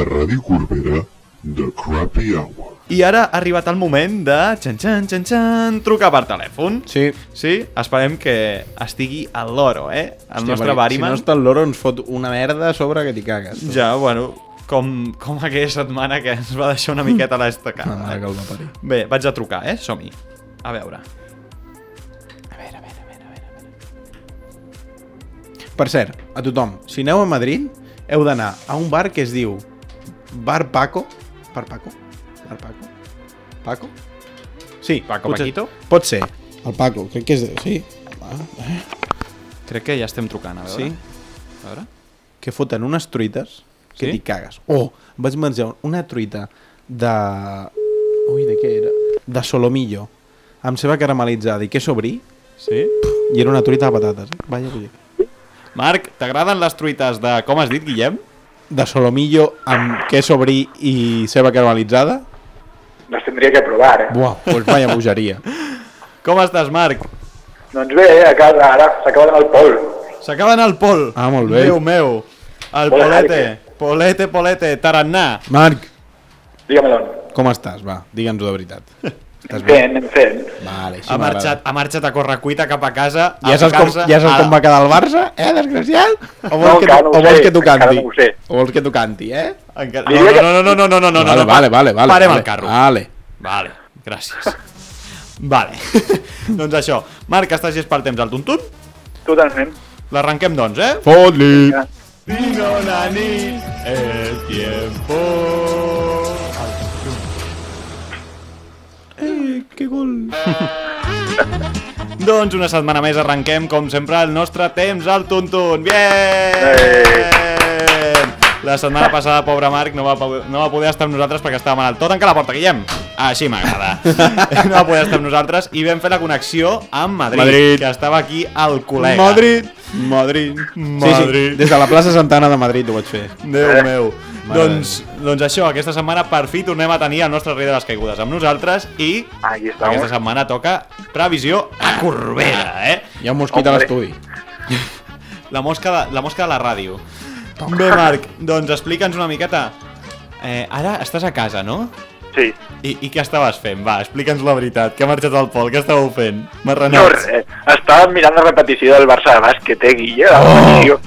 a Ràdio Corbera, The Crappy Hour. I ara ha arribat el moment de... Xan, xan, xan, xan, trucar per telèfon. Sí. Sí? Esperem que estigui al loro, eh? El Hòstia, nostre Bariman. Si no està el loro ens fot una merda a sobre que t'hi cagues. tu. Ja, bueno, com, com aquella setmana que ens va deixar una miqueta a La l'estacada. mare que el va parir. Bé, vaig a trucar, eh? Som-hi. A veure. Per cert, a tothom, si aneu a Madrid, heu d'anar a un bar que es diu Bar Paco. Bar Paco? Bar Paco? Paco? Sí. Paco potser- Paquito? Pot ser. El Paco, crec que és... de- Sí. Ah, eh. Crec que ja estem trucant, a veure. Sí. A veure. Que foten unes truites que Sí? t'hi cagues. Oh, vaig menjar una truita de... Ui, de què era? De solomillo, amb ceba caramelitzada i queso brie, Sí? i era una truita de patates. Eh? Vaya, vull dir. Marc, t'agraden les truites de... Com has dit, Guillem? De solomillo amb queso brie i ceba caramelitzada? Les tindria que provar, eh? Buah, doncs vaya bogeria. Com estàs, Marc? Doncs bé, a casa ara s'acaba d'anar el pol. S'acaba d'anar el Pol. Ah, molt bé. Déu meu. El Hola, Polete. Polete, Polete, tarannà. Marc, Digue-me d'on. com estàs? Va, digue'ns-ho de veritat. Estàs bé? Fent, fent. Vale, Ha marxat, ha marxat a correcuita cap a casa. a Ja saps, com, ja saps a- com va quedar el Barça, eh, desgraciat? O vols, No, que, tu, no o vols sé, que t'ho canti? no. O vols que t'ho canti, eh? Encara... No, no, no, no, no, no, no, vale, no, vale, vale, vale. Parem vale. el carro. Vale. Vale, gràcies. Vale. doncs això. Marc, estàs llest pel temps al tuntun? Totalment. L'arrenquem, doncs, eh? Fot-li! Vino la nit, el tiempo... que gol! Doncs una setmana més arrenquem, com sempre, el nostre temps al tuntun. Bien! La setmana passada, pobre Marc, no va, no va poder estar amb nosaltres perquè estava malalt. Tot tanca la porta, Guillem. Així m'agrada. no va poder estar amb nosaltres i vam fer la connexió amb Madrid, Madrid. que estava aquí al col·lega. Madrid! Madrid! Sí, sí, Madrid. des de la plaça Santana de Madrid ho vaig fer. Déu meu. Doncs, doncs això, aquesta setmana per fi tornem a tenir el nostre rei de les caigudes amb nosaltres i aquesta setmana toca previsió a Corbera, eh? Hi ha un mosquit a l'estudi. La mosca de, la mosca de la ràdio. Bé, Marc, doncs explica'ns una miqueta. Eh, ara estàs a casa, no? Sí. I, I què estaves fent? Va, explica'ns la veritat. Què ha marxat el Pol? Què estàveu fent? No, Marranets. res. Estava mirant la repetició del Barça de bàsquet, eh, Guille? La repetició.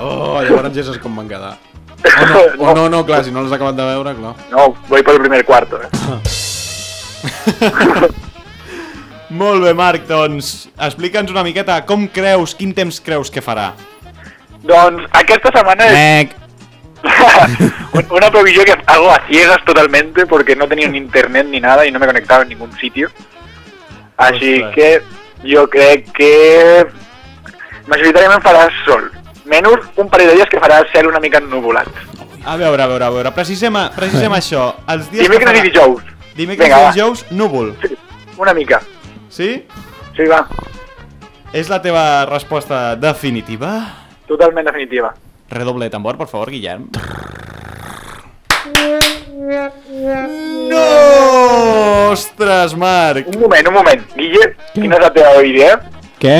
Oh, llavors ja saps com van quedar. O no, o no, no, clar, si no l'has acabat de veure, clar. No, voy por el primer cuarto, eh? Molt bé, Marc, doncs explica'ns una miqueta com creus, quin temps creus que farà? Doncs aquesta setmana Mec! un- una previsión que hago a ciegas totalmente porque no tenía ni internet ni nada y no me conectaba en ningún sitio. Así Ostras. que yo creo que majoritàriament farà sol. Menys un parell de dies que farà cel una mica ennuvolat. A veure, a veure, a veure, precisem, precisem això. Els dies Dimecres que i dijous. Dimecres Vinga, i va. dijous, núvol. Sí, una mica. Sí? Sí, va. És la teva resposta definitiva? Totalment definitiva. Redoble de tambor, por favor, Guillem. No! Ostres, Marc! Un moment, un moment. Guille, quina és la teva idea? Què?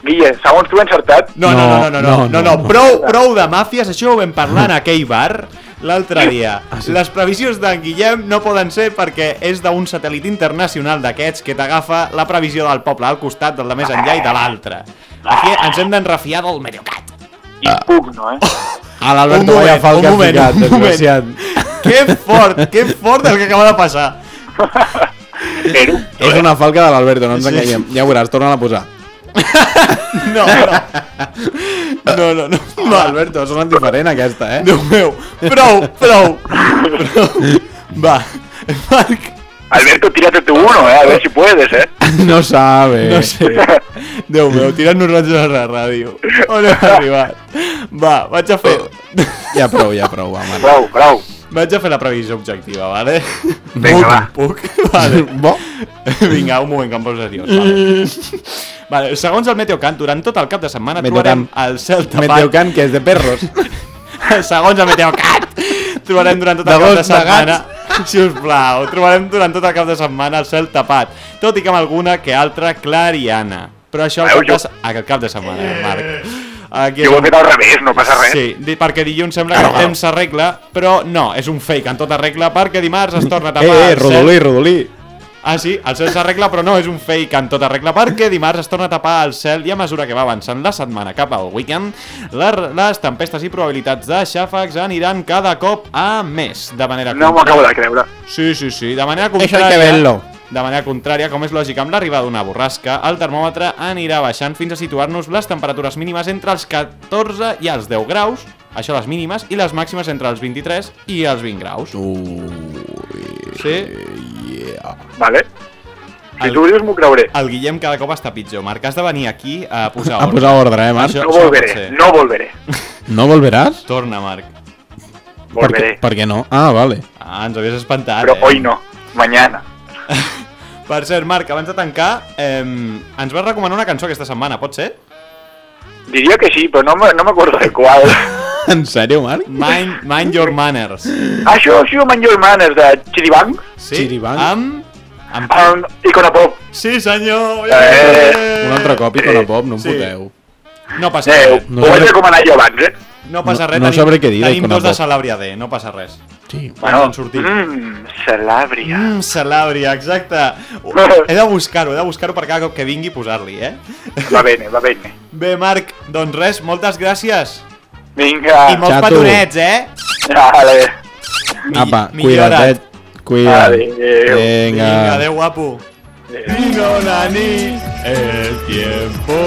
Guille, segons tu he encertat. No, no, no, no, no, no, no, no, prou, prou de màfies, això ho vam parlar en aquell bar l'altre dia. Ah, sí. Les previsions d'en Guillem no poden ser perquè és d'un satèl·lit internacional d'aquests que t'agafa la previsió del poble al costat, del de més enllà i de l'altre. Aquí ens hem d'enrefiar del Mediocat. Impugno, eh? Ah. A l'Alberto Valla fa el que ha ficat, desgraciat. Que fort, que fort el que acaba de passar. Però, és una falca de l'Alberto, no ens enganyem. Ja ho veuràs, torna a posar. No, no. No, no, no. No, Alberto, sona diferent aquesta, eh? Déu meu. Prou, prou. prou. Va, Marc, Alberto, tírate tú uno, eh? A ver si puedes, eh? No sabe. no sé. Déu meu, tirant-nos raig a la ràdio. On hem arribat? Va, vaig a fer... Ja prou, ja prou, va, Marc. Prou, prou. Vaig a fer la previsió objectiva, vale? Vinga, va. Puc? Vale. Bo? Vinga, un moment que em poso seriós. Vale. Vale. Segons el Meteocant, durant tot el cap de setmana Meteocant. trobarem el cel tapat. Meteocant, que és de perros. Segons el Meteocat, trobarem durant tot el cap de gos, de setmana... Si us plau, trobarem durant tot el cap de setmana el cel tapat, tot i que amb alguna que altra clariana. Però això al Veus, cap de, jo- se- al cap de setmana, Marc. Aquí Jo ho he fet al revés, no passa res. Sí, perquè dilluns sembla que el temps s'arregla, però no, és un fake en tota regla, perquè dimarts es torna a tapar Eh, eh, el. Rodolí, Rodolí. Ah, sí, el cel s'arregla, però no, és un fake en tota regla, perquè dimarts es torna a tapar el cel i a mesura que va avançant la setmana cap al weekend, la, les tempestes i probabilitats de xàfecs aniran cada cop a més, de manera No m'ho acabo de creure. Sí, sí, sí, de manera Això hay que contrària... verlo. De manera contrària, com és lògic amb l'arribada d'una borrasca, el termòmetre anirà baixant fins a situar-nos les temperatures mínimes entre els 14 i els 10 graus, això les mínimes, i les màximes entre els 23 i els 20 graus. Sí, Vale? Si El- tu ho dius, m'ho creuré. el Guillem cada cop està pitjor. Marc, has de venir aquí a posar A ordre. posar ordre, eh, Marc? Això- No volveré, no volveré. No volveràs? Torna, Marc. Per què, Volveré. per què no? Ah, vale. Ah, ens havies espantat, Però eh? hoy no, mañana. Per cert, Marc, abans de tancar, eh, ens vas recomanar una cançó aquesta setmana, pot ser? Diria que sí, però no me, no m'acordo de qual. En sèrio, Marc? Mind, mind Your Manners. Això, això, Man Your Manners, de Chiribang, Sí? Chiribang? Amb... amb... amb Icona Pop. Sí, senyor! Eh. Un altre cop i con la pop, no em Sí. foteu. No passa Eh, res. No ho vaig recomanar jo abans, eh? No passa no- res. no tenim, sabré què dir Tenim dos de Pop. Salàbria D, no passa res. Sí. Bueno, han sortit. Mmm, Salàbria. Mm, Salàbria, exacte. He de buscar-ho, he de buscar-ho per cada cop que vingui posar-li, eh? Va bene, va bene. Bé, Marc, doncs res, moltes gràcies. Vinga. I molts Xato. petonets, eh? Vale. Mi- Apa, cuida't, eh? Cuida't. Adéu. Vinga, Vinga. adeu, guapo. Adéu. Vino la nit, el tiempo